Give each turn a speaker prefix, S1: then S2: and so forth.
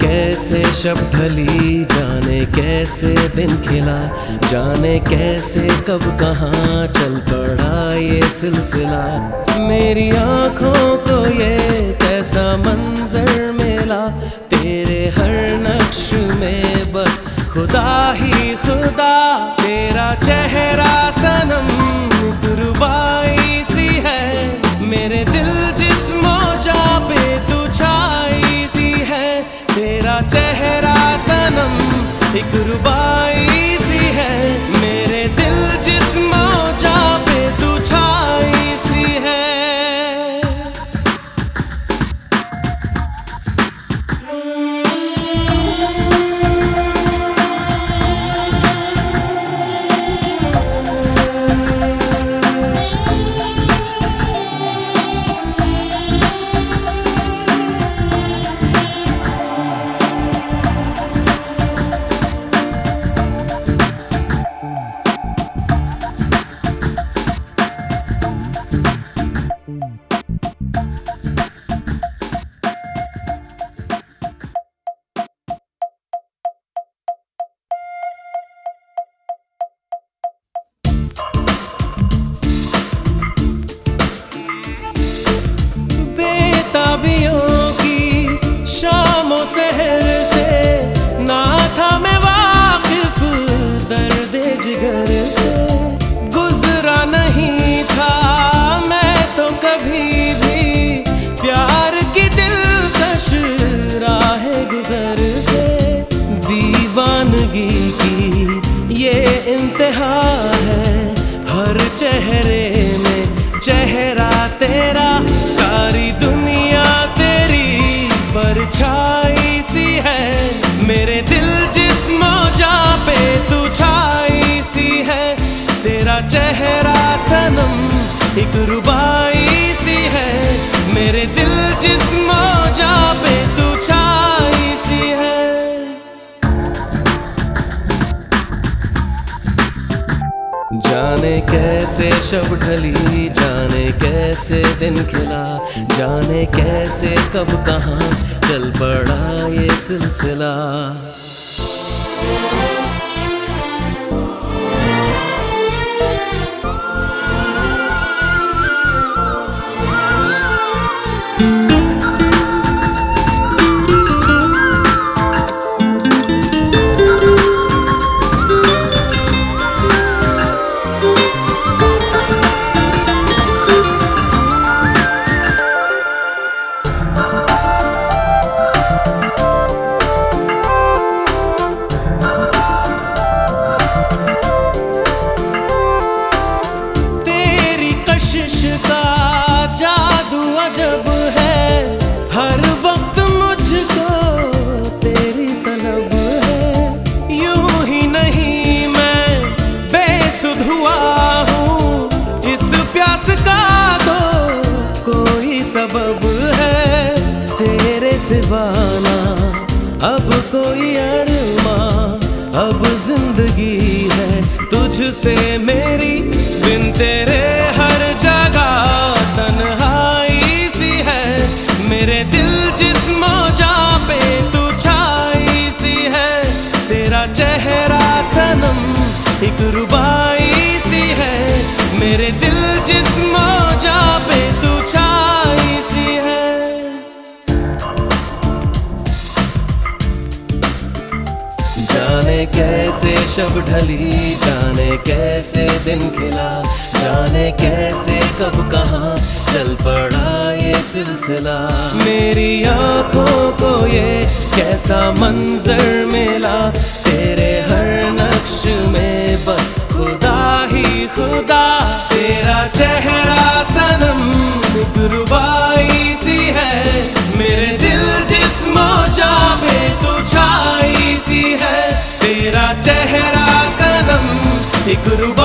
S1: कैसे शब ढली, जाने कैसे दिन खिला, जाने कैसे कब कहाँ चल पड़ा ये सिलसिला। मेरी आँखों को ये कैसा मंजर मिला, तेरे हर नक्श में बस खुदा ही खुदा, तेरा चेहरा दीवानगी की। ये इंतहा है हर चेहरे में। चेहरा तेरा, सारी दुनिया तेरी परछाई सी है। मेरे दिल जिस मौजा पे तू छाई सी है। तेरा चेहरा सनम, एक रुबाई कैसे शब ढली, जाने कैसे दिन खिला, जाने कैसे कब कहाँ, चल पड़ा ये सिलसिला। हुआ हूँ इस प्यास का तो कोई सबब है। तेरे सिवाना अब कोई अरमा, अब ज़िंदगी है। तुझसे मेरी बिन तेरे हर जगह तन्हाई सी है। मेरे दिल जिस्मो जा पे तू छाई सी है। तेरा चेहरा सनम, एक है मेरे दिल जिस्मो जा पे तू छाई सी है। जाने कैसे शब ढली, जाने कैसे दिन खिला, जाने कैसे कब कहाँ चल पड़ा ये सिलसिला। मेरी आँखों को ये कैसा मंजर मिला, तेरे हर खुदा छाई सी